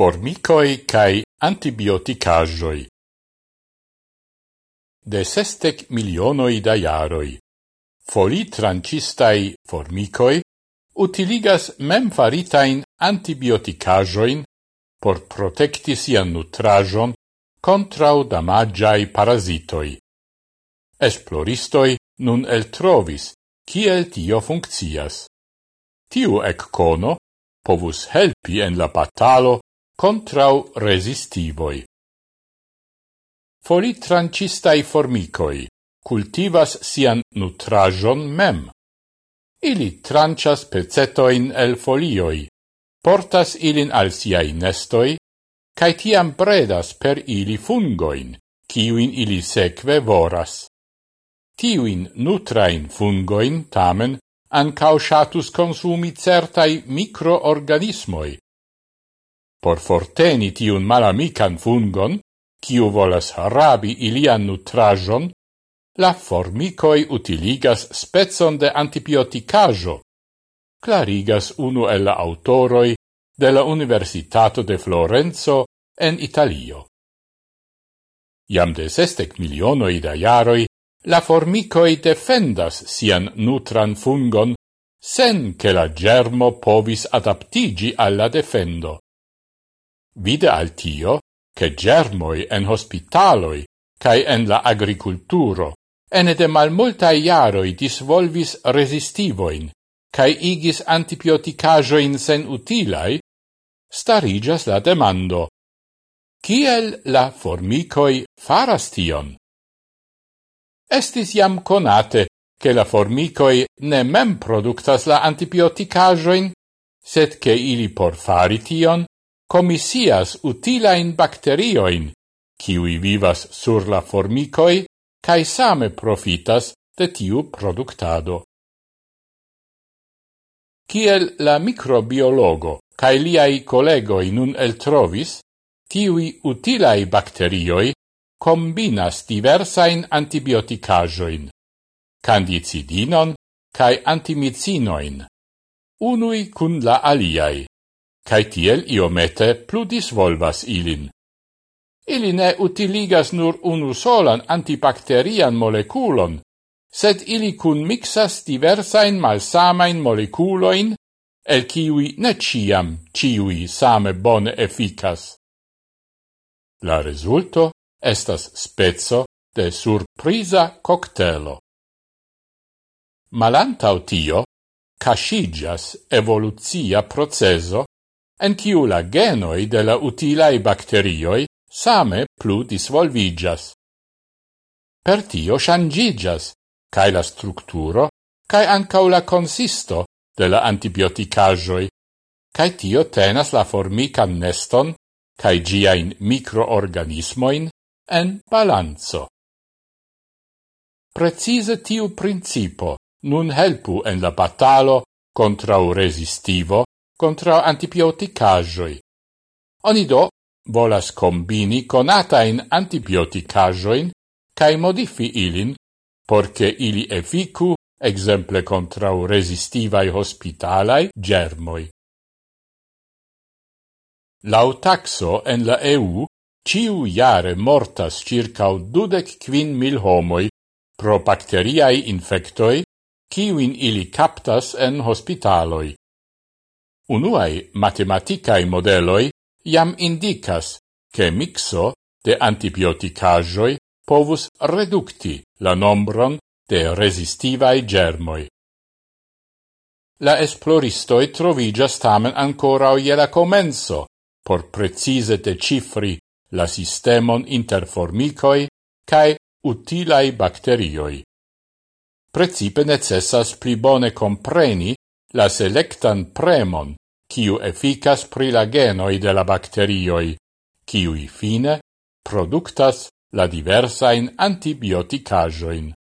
formicoi cae antibioticajoi. De sestec milionoi da iaroi, foli trancistai formicoi utiligas mem faritain antibioticajoin por protecti sian nutrajon contrau damagiai parasitoi. Esploristoi nun eltrovis kiel tio funccias. Tiu eccono povus helpi en la batalo contrau resistivoi. Foli trancistai formicoi cultivas sian nutrajon mem. Ili trancias pezetoin el folioi, portas ilin al siai nestoi, cae tiam predas per ili fungoin, kiuin ili seque voras. Tiuin nutrain fungoin, tamen, ancau shatus consumi certai microorganismoi, Por forteni tiun malamican fungon, kiu volas rabi ilian nutrajon, la formicoi utiligas spezon de antibioticajo, clarigas unu el la autoroi de la Universitato de Florenzo en Italio. Iam de sestec milionoi da iaroi, la formicoi defendas sian nutran fungon sen che la germo povis adaptigi alla defendo. Vide al tio, che germoi en hospitaloi cae en la agriculturo ene de malmultai iaroi disvolvis resistivoin cae igis antibioticajoin sen utilai, starigas la demando. Ciel la formicoi faras tion? Estis jam conate che la formicoi ne mem productas la antibioticajoin, sed che ili por fari tion comisias utilain bacterioin, kiui vivas sur la formicoi, cae same profitas de tiu productado. Ciel la microbiologo cae liai collegoi nun eltrovis, tiui utilai bacterioi combinas diversain antibioticajoin, candicidinon cae antimicinoin, unui cun la aliai, cae tiel iomete pludis volvas ilin. Ili ne utiligas nur unu solan antibacterian moleculon, sed ili cun mixas diversain malsamain moleculoin, el kiwi ne ciam ciui same bone efficas. La resulto estas spezzo de surprisa coctelo. Malantau tio, cascigas evoluzia proceso en ciu la genoi de la utilai bacterioi same plu disvolvigas. Per tio shangigas, cae la structuro, cae ancau la consisto de la antibioticajoi, cae tio tenas la formican neston cae giain microorganismoin en balanzo. Precise tiu principo nun helpu en la batalo contra resistivo contra antibioticajoi. Oni do volas combini conatain antibioticajoin cae modifi ilin porce ili efficu exemple contra resistivai hospitalai germoi. Lau taxo en la EU, ciu jare mortas circa dudec quin mil homoi pro bacteriae infectoi, ciuin ili captas en hospitaloi unuae matematicae modeloi iam indicas che mixo de antibioticajoi povus reducti la nombron de resistivae germoi. La esploristoi trovigas tamen ancora o la comenzo por precise de cifri la sistemon interformicoi cae utilae bacterioi. Precipe necessas pli bone compreni la selectan premon quiu efficas pri la genoi de la bacterioi, quiui fine productas la diversain antibioticajoin.